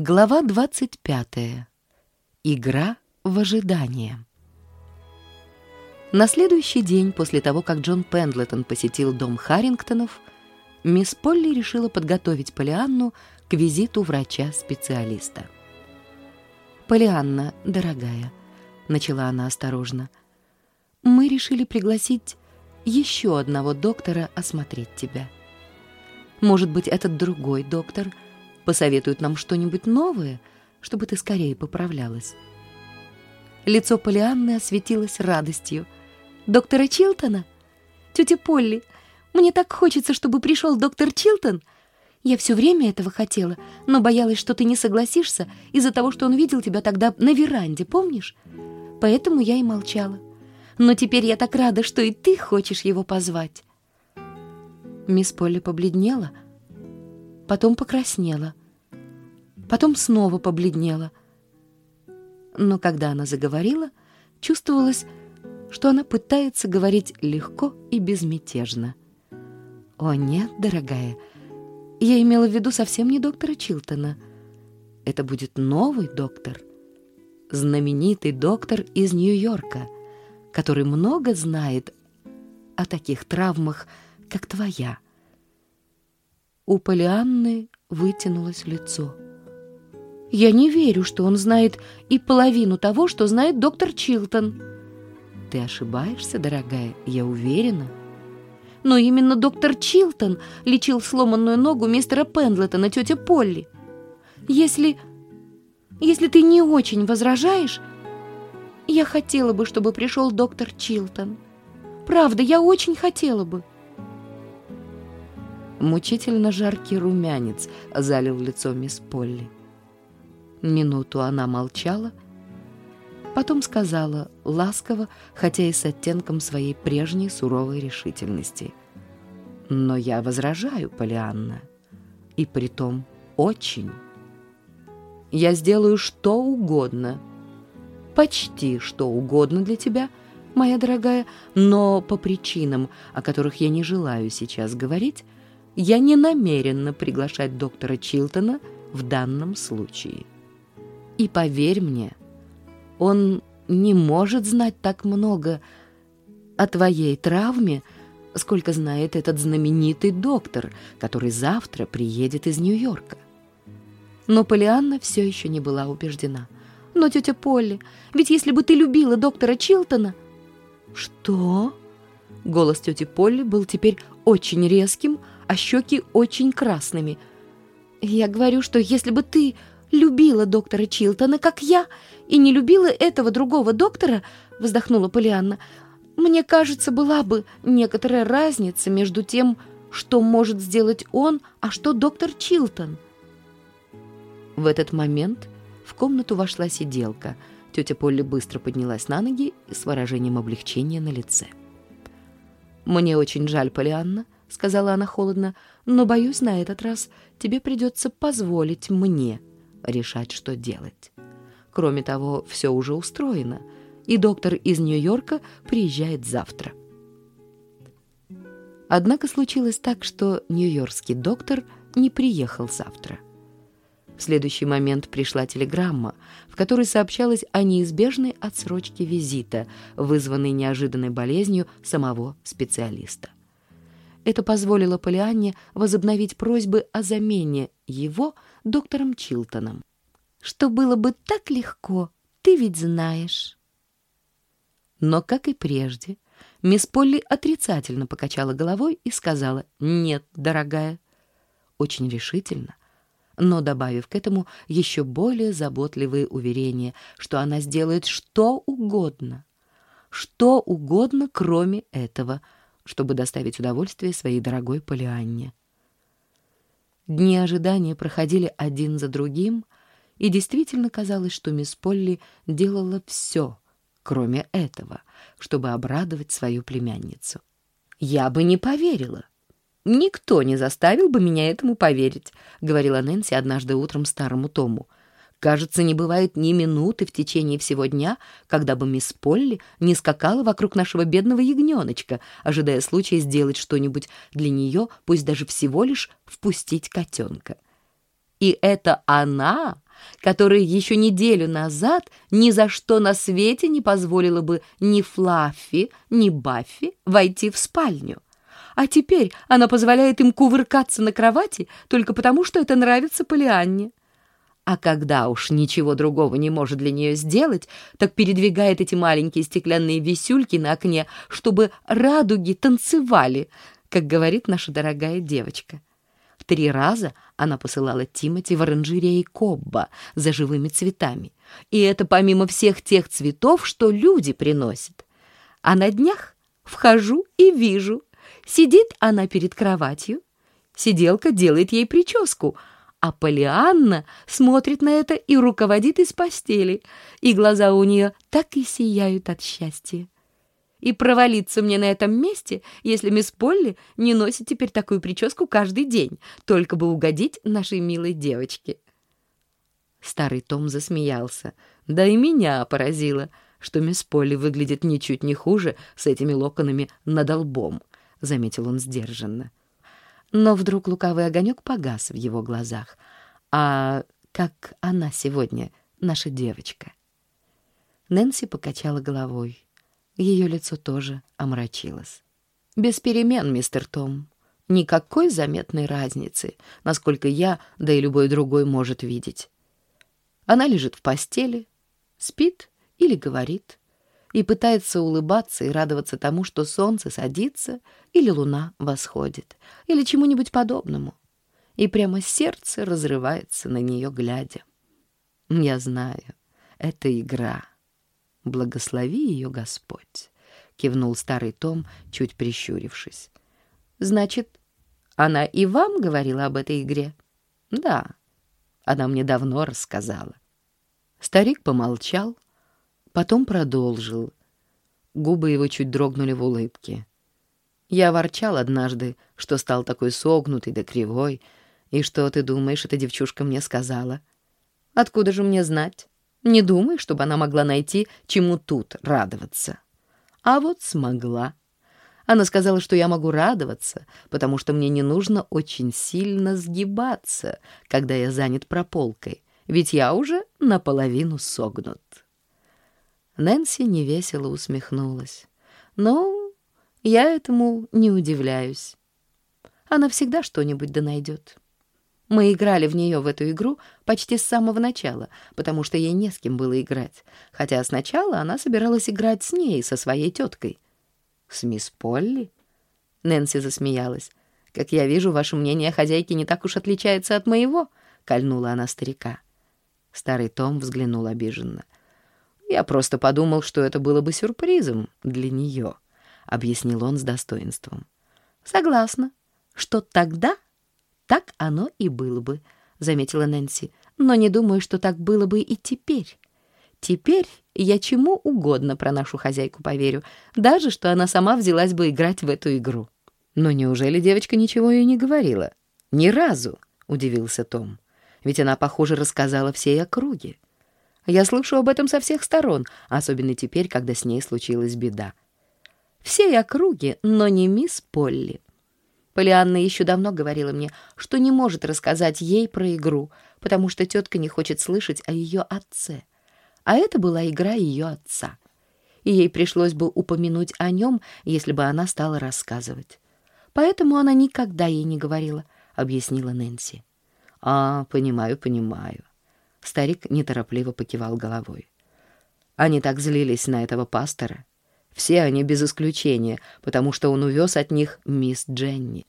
Глава 25. Игра в ожидание. На следующий день после того, как Джон Пендлетон посетил дом Харрингтонов, мисс Полли решила подготовить Полианну к визиту врача-специалиста. «Полианна, дорогая», — начала она осторожно, — «мы решили пригласить еще одного доктора осмотреть тебя. Может быть, этот другой доктор посоветует нам что-нибудь новое, чтобы ты скорее поправлялась». Лицо Полианны осветилось радостью. «Доктора Чилтона? Тетя Полли, мне так хочется, чтобы пришел доктор Чилтон!» Я все время этого хотела, но боялась, что ты не согласишься из-за того, что он видел тебя тогда на веранде, помнишь? Поэтому я и молчала. Но теперь я так рада, что и ты хочешь его позвать. Мисс Полли побледнела, потом покраснела, потом снова побледнела. Но когда она заговорила, чувствовалось, что она пытается говорить легко и безмятежно. «О, нет, дорогая, — я имела в виду совсем не доктора Чилтона. Это будет новый доктор, знаменитый доктор из Нью-Йорка, который много знает о таких травмах, как твоя. У Полианны вытянулось лицо. «Я не верю, что он знает и половину того, что знает доктор Чилтон». «Ты ошибаешься, дорогая, я уверена» но именно доктор Чилтон лечил сломанную ногу мистера Пендлетона, тетя Полли. Если... если ты не очень возражаешь, я хотела бы, чтобы пришел доктор Чилтон. Правда, я очень хотела бы. Мучительно жаркий румянец залил лицо мисс Полли. Минуту она молчала, Потом сказала ласково, хотя и с оттенком своей прежней суровой решительности. «Но я возражаю, Полианна, и притом очень. Я сделаю что угодно, почти что угодно для тебя, моя дорогая, но по причинам, о которых я не желаю сейчас говорить, я не намерена приглашать доктора Чилтона в данном случае. И поверь мне, — он не может знать так много о твоей травме, сколько знает этот знаменитый доктор, который завтра приедет из Нью-Йорка. Но Полианна все еще не была убеждена. «Но, тетя Полли, ведь если бы ты любила доктора Чилтона...» «Что?» Голос тети Полли был теперь очень резким, а щеки очень красными. «Я говорю, что если бы ты любила доктора Чилтона, как я, и не любила этого другого доктора, вздохнула Полианна, мне кажется, была бы некоторая разница между тем, что может сделать он, а что доктор Чилтон. В этот момент в комнату вошла сиделка. Тетя Полли быстро поднялась на ноги с выражением облегчения на лице. «Мне очень жаль, Полианна», — сказала она холодно, «но, боюсь, на этот раз тебе придется позволить мне решать, что делать. Кроме того, все уже устроено, и доктор из Нью-Йорка приезжает завтра. Однако случилось так, что нью-йоркский доктор не приехал завтра. В следующий момент пришла телеграмма, в которой сообщалось о неизбежной отсрочке визита, вызванной неожиданной болезнью самого специалиста. Это позволило Полианне возобновить просьбы о замене его доктором Чилтоном. «Что было бы так легко, ты ведь знаешь». Но, как и прежде, мисс Полли отрицательно покачала головой и сказала «Нет, дорогая». Очень решительно, но добавив к этому еще более заботливые уверения, что она сделает что угодно, что угодно, кроме этого, чтобы доставить удовольствие своей дорогой Полианне. Дни ожидания проходили один за другим, и действительно казалось, что мисс Полли делала все, кроме этого, чтобы обрадовать свою племянницу. «Я бы не поверила. Никто не заставил бы меня этому поверить», — говорила Нэнси однажды утром старому Тому. Кажется, не бывает ни минуты в течение всего дня, когда бы мисс Полли не скакала вокруг нашего бедного ягненочка, ожидая случая сделать что-нибудь для нее, пусть даже всего лишь впустить котенка. И это она которая еще неделю назад ни за что на свете не позволила бы ни Флаффи, ни Баффи войти в спальню. А теперь она позволяет им кувыркаться на кровати только потому, что это нравится Полианне. А когда уж ничего другого не может для нее сделать, так передвигает эти маленькие стеклянные висюльки на окне, чтобы радуги танцевали, как говорит наша дорогая девочка. В три раза она посылала Тимати в оранжерее Кобба за живыми цветами. И это помимо всех тех цветов, что люди приносят. А на днях вхожу и вижу. Сидит она перед кроватью. Сиделка делает ей прическу, а Полианна смотрит на это и руководит из постели, и глаза у нее так и сияют от счастья и провалиться мне на этом месте, если мисс Полли не носит теперь такую прическу каждый день, только бы угодить нашей милой девочке. Старый Том засмеялся. Да и меня поразило, что мисс Полли выглядит ничуть не хуже с этими локонами над лбом, — заметил он сдержанно. Но вдруг лукавый огонек погас в его глазах. А как она сегодня, наша девочка? Нэнси покачала головой. Ее лицо тоже омрачилось. «Без перемен, мистер Том. Никакой заметной разницы, насколько я, да и любой другой может видеть. Она лежит в постели, спит или говорит, и пытается улыбаться и радоваться тому, что солнце садится или луна восходит, или чему-нибудь подобному. И прямо сердце разрывается на нее, глядя. Я знаю, это игра. Благослови ее Господь, кивнул старый Том, чуть прищурившись. Значит, она и вам говорила об этой игре? Да, она мне давно рассказала. Старик помолчал, потом продолжил. Губы его чуть дрогнули в улыбке. Я ворчал однажды, что стал такой согнутый да кривой, и что, ты думаешь, эта девчушка мне сказала? Откуда же мне знать? Не думай, чтобы она могла найти, чему тут радоваться. А вот смогла. Она сказала, что я могу радоваться, потому что мне не нужно очень сильно сгибаться, когда я занят прополкой, ведь я уже наполовину согнут. Нэнси невесело усмехнулась. «Ну, я этому не удивляюсь. Она всегда что-нибудь да найдет». Мы играли в нее в эту игру почти с самого начала, потому что ей не с кем было играть, хотя сначала она собиралась играть с ней, со своей теткой. «С мисс Полли?» Нэнси засмеялась. «Как я вижу, ваше мнение о хозяйке не так уж отличается от моего», — кольнула она старика. Старый Том взглянул обиженно. «Я просто подумал, что это было бы сюрпризом для нее», — объяснил он с достоинством. «Согласна. Что тогда так оно и было бы, заметила Нэнси. Но не думаю, что так было бы и теперь. Теперь я чему угодно про нашу хозяйку поверю, даже что она сама взялась бы играть в эту игру. Но неужели девочка ничего ей не говорила? Ни разу, удивился Том. Ведь она, похоже, рассказала всей округе. Я слышу об этом со всех сторон, особенно теперь, когда с ней случилась беда. Всей округе, но не мисс Полли. Полианна еще давно говорила мне, что не может рассказать ей про игру, потому что тетка не хочет слышать о ее отце. А это была игра ее отца. И ей пришлось бы упомянуть о нем, если бы она стала рассказывать. Поэтому она никогда ей не говорила, — объяснила Нэнси. «А, понимаю, понимаю». Старик неторопливо покивал головой. Они так злились на этого пастора. Все они без исключения, потому что он увез от них мисс Дженни.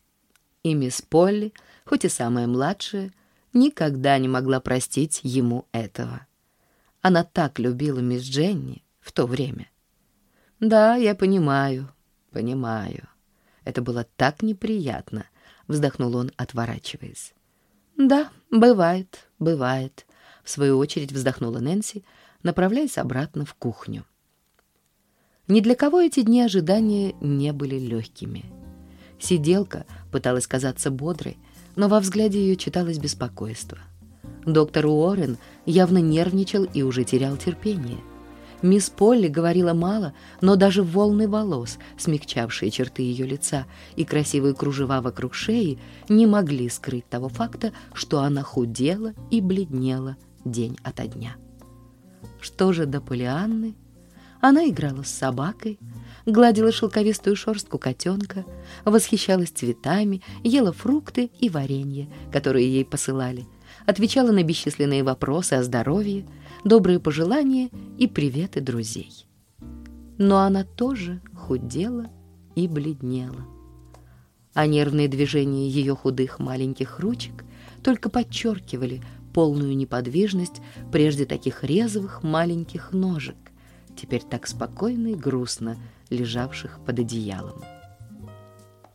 И мисс Полли, хоть и самая младшая, никогда не могла простить ему этого. Она так любила мисс Дженни в то время. «Да, я понимаю, понимаю. Это было так неприятно», — вздохнул он, отворачиваясь. «Да, бывает, бывает», — в свою очередь вздохнула Нэнси, направляясь обратно в кухню. Ни для кого эти дни ожидания не были легкими. Сиделка пыталась казаться бодрой, но во взгляде ее читалось беспокойство. Доктор Уоррен явно нервничал и уже терял терпение. Мисс Полли говорила мало, но даже волны волос, смягчавшие черты ее лица, и красивые кружева вокруг шеи не могли скрыть того факта, что она худела и бледнела день ото дня. Что же до Полианны? Она играла с собакой, гладила шелковистую шерстку котенка, восхищалась цветами, ела фрукты и варенье, которые ей посылали, отвечала на бесчисленные вопросы о здоровье, добрые пожелания и приветы друзей. Но она тоже худела и бледнела. А нервные движения ее худых маленьких ручек только подчеркивали полную неподвижность прежде таких резвых маленьких ножек, теперь так спокойно и грустно лежавших под одеялом.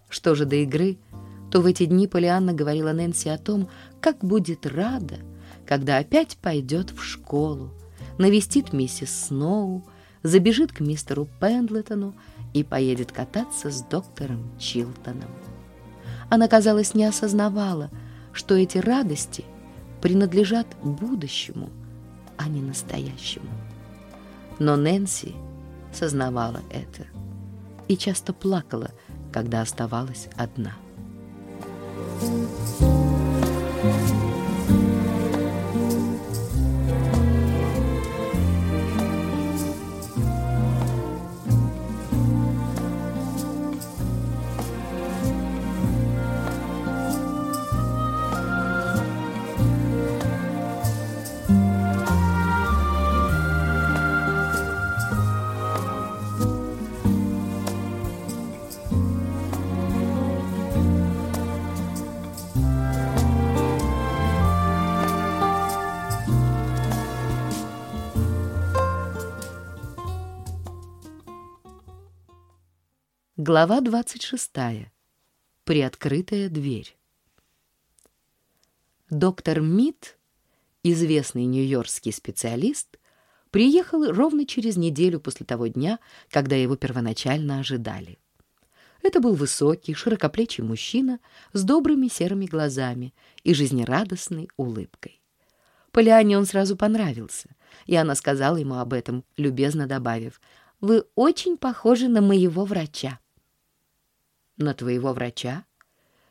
Что же до игры, то в эти дни Полианна говорила Нэнси о том, как будет рада, когда опять пойдет в школу, навестит миссис Сноу, забежит к мистеру Пендлетону и поедет кататься с доктором Чилтоном. Она, казалось, не осознавала, что эти радости принадлежат будущему, а не настоящему. Но Нэнси сознавала это и часто плакала, когда оставалась одна. Thank Глава 26. Приоткрытая дверь. Доктор Мид, известный нью-йоркский специалист, приехал ровно через неделю после того дня, когда его первоначально ожидали. Это был высокий, широкоплечий мужчина с добрыми серыми глазами и жизнерадостной улыбкой. Полиане он сразу понравился, и она сказала ему об этом, любезно добавив, «Вы очень похожи на моего врача». «На твоего врача?»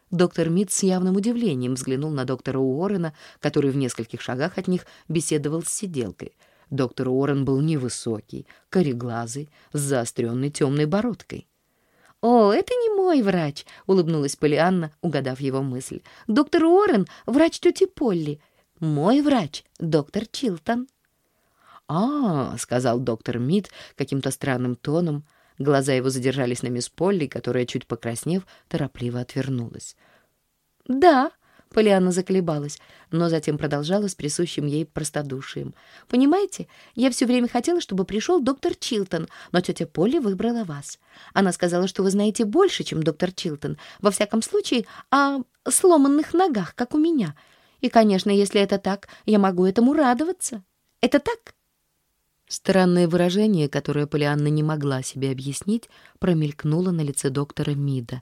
Доктор Мид с явным удивлением взглянул на доктора Уоррена, который в нескольких шагах от них беседовал с сиделкой. Доктор Уоррен был невысокий, кореглазый, с заостренной темной бородкой. «О, это не мой врач», — улыбнулась Полианна, угадав его мысль. «Доктор Уоррен — врач тети Полли. Мой врач — доктор Чилтон». «А, — сказал доктор Мид каким-то странным тоном, Глаза его задержались на мисс Полли, которая, чуть покраснев, торопливо отвернулась. «Да», — Полианна заколебалась, но затем продолжала с присущим ей простодушием. «Понимаете, я все время хотела, чтобы пришел доктор Чилтон, но тетя Полли выбрала вас. Она сказала, что вы знаете больше, чем доктор Чилтон, во всяком случае, о сломанных ногах, как у меня. И, конечно, если это так, я могу этому радоваться. Это так?» Странное выражение, которое Полианна не могла себе объяснить, промелькнуло на лице доктора Мида.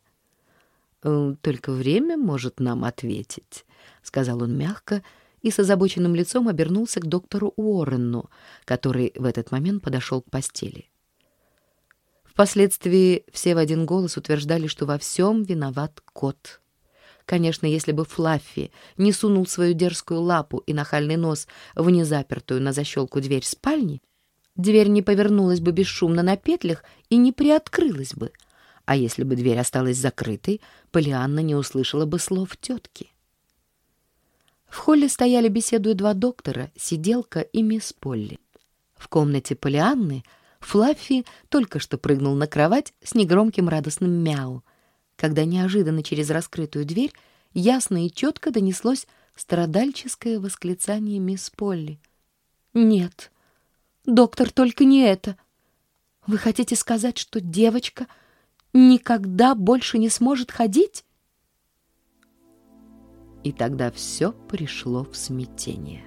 «Э, «Только время может нам ответить», — сказал он мягко и с озабоченным лицом обернулся к доктору Уоррену, который в этот момент подошел к постели. Впоследствии все в один голос утверждали, что во всем виноват кот. Конечно, если бы Флаффи не сунул свою дерзкую лапу и нахальный нос в незапертую на защелку дверь спальни, дверь не повернулась бы бесшумно на петлях и не приоткрылась бы. А если бы дверь осталась закрытой, Полианна не услышала бы слов тетки. В холле стояли, беседуя два доктора, сиделка и мисс Полли. В комнате Полианны Флаффи только что прыгнул на кровать с негромким радостным мяу, когда неожиданно через раскрытую дверь ясно и четко донеслось страдальческое восклицание мисс Полли. «Нет, Доктор, только не это. Вы хотите сказать, что девочка никогда больше не сможет ходить? И тогда все пришло в смятение.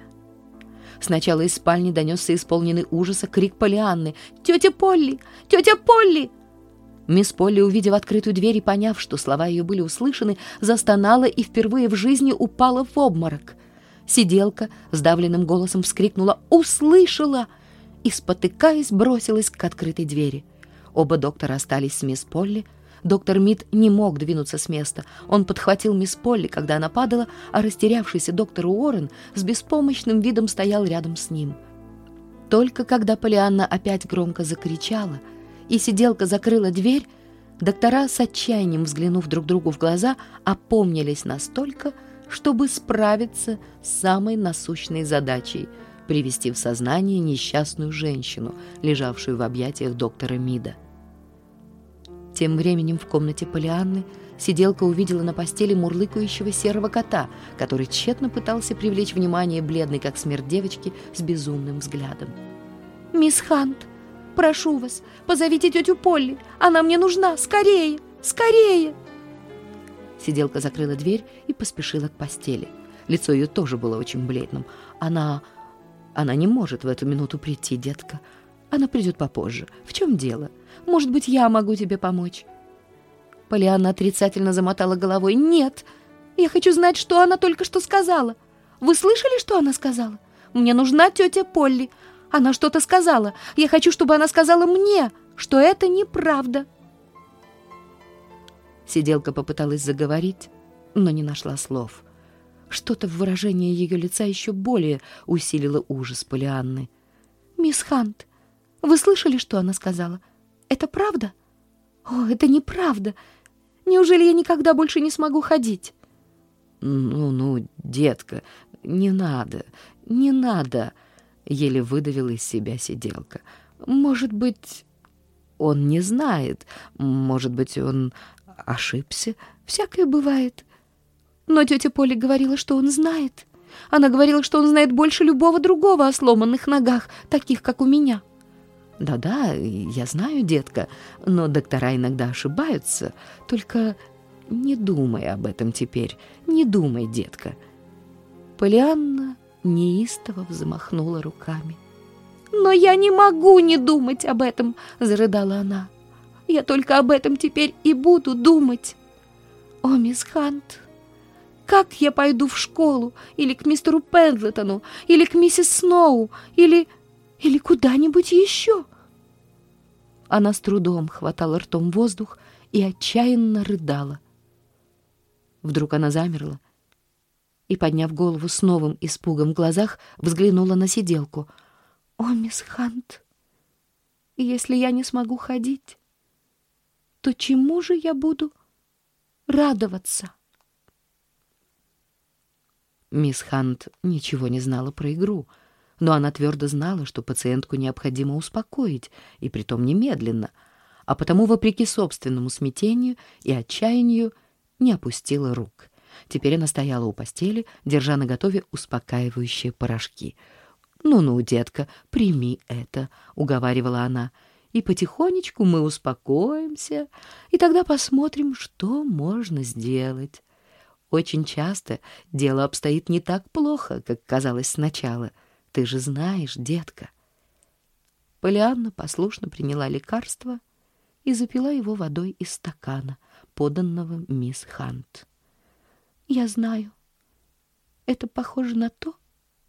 Сначала из спальни донесся исполненный ужаса крик Полианны. «Тетя Полли! Тетя Полли!» Мисс Полли, увидев открытую дверь и поняв, что слова ее были услышаны, застонала и впервые в жизни упала в обморок. Сиделка сдавленным голосом вскрикнула «Услышала!» И, спотыкаясь, бросилась к открытой двери. Оба доктора остались с мисс Полли. Доктор Мид не мог двинуться с места. Он подхватил мисс Полли, когда она падала, а растерявшийся доктор Уоррен с беспомощным видом стоял рядом с ним. Только когда Полианна опять громко закричала и сиделка закрыла дверь, доктора с отчаянием взглянув друг другу в глаза, опомнились настолько, чтобы справиться с самой насущной задачей — привести в сознание несчастную женщину, лежавшую в объятиях доктора Мида. Тем временем в комнате Полианны сиделка увидела на постели мурлыкающего серого кота, который тщетно пытался привлечь внимание бледной, как смерть девочки, с безумным взглядом. «Мисс Хант, прошу вас, позовите тетю Полли, она мне нужна, скорее, скорее!» Сиделка закрыла дверь и поспешила к постели. Лицо ее тоже было очень бледным. Она... Она не может в эту минуту прийти, детка. Она придет попозже. В чем дело? Может быть, я могу тебе помочь?» Полианна отрицательно замотала головой. «Нет, я хочу знать, что она только что сказала. Вы слышали, что она сказала? Мне нужна тетя Полли. Она что-то сказала. Я хочу, чтобы она сказала мне, что это неправда». Сиделка попыталась заговорить, но не нашла слов. Что-то в выражении ее лица еще более усилило ужас Полианны. «Мисс Хант, вы слышали, что она сказала? Это правда? О, это неправда. Неужели я никогда больше не смогу ходить?» «Ну, ну, детка, не надо, не надо», — еле выдавила из себя сиделка. «Может быть, он не знает, может быть, он ошибся, всякое бывает». Но тетя Поля говорила, что он знает. Она говорила, что он знает больше любого другого о сломанных ногах, таких, как у меня. Да-да, я знаю, детка, но доктора иногда ошибаются. Только не думай об этом теперь, не думай, детка. Полианна неистово взмахнула руками. «Но я не могу не думать об этом!» — зарыдала она. «Я только об этом теперь и буду думать!» «О, мисс Хант, как я пойду в школу? Или к мистеру Пендлетону? Или к миссис Сноу? Или... или куда-нибудь еще?» Она с трудом хватала ртом воздух и отчаянно рыдала. Вдруг она замерла и, подняв голову с новым испугом в глазах, взглянула на сиделку. «О, мисс Хант, если я не смогу ходить, то чему же я буду радоваться?» Мисс Хант ничего не знала про игру, но она твердо знала, что пациентку необходимо успокоить, и притом немедленно, а потому, вопреки собственному смятению и отчаянию, не опустила рук. Теперь она стояла у постели, держа наготове успокаивающие порошки. «Ну-ну, детка, прими это», — уговаривала она, — «и потихонечку мы успокоимся, и тогда посмотрим, что можно сделать». Очень часто дело обстоит не так плохо, как казалось сначала. Ты же знаешь, детка. Полианна послушно приняла лекарство и запила его водой из стакана, поданного мисс Хант. «Я знаю. Это похоже на то,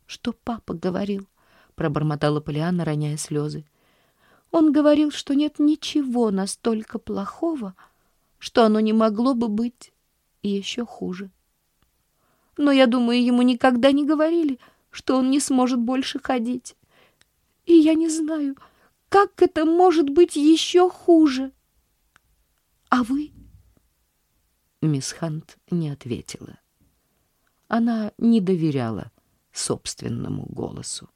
что папа говорил», — пробормотала Полианна, роняя слезы. «Он говорил, что нет ничего настолько плохого, что оно не могло бы быть и еще хуже но я думаю, ему никогда не говорили, что он не сможет больше ходить. И я не знаю, как это может быть еще хуже. А вы? Мисс Хант не ответила. Она не доверяла собственному голосу.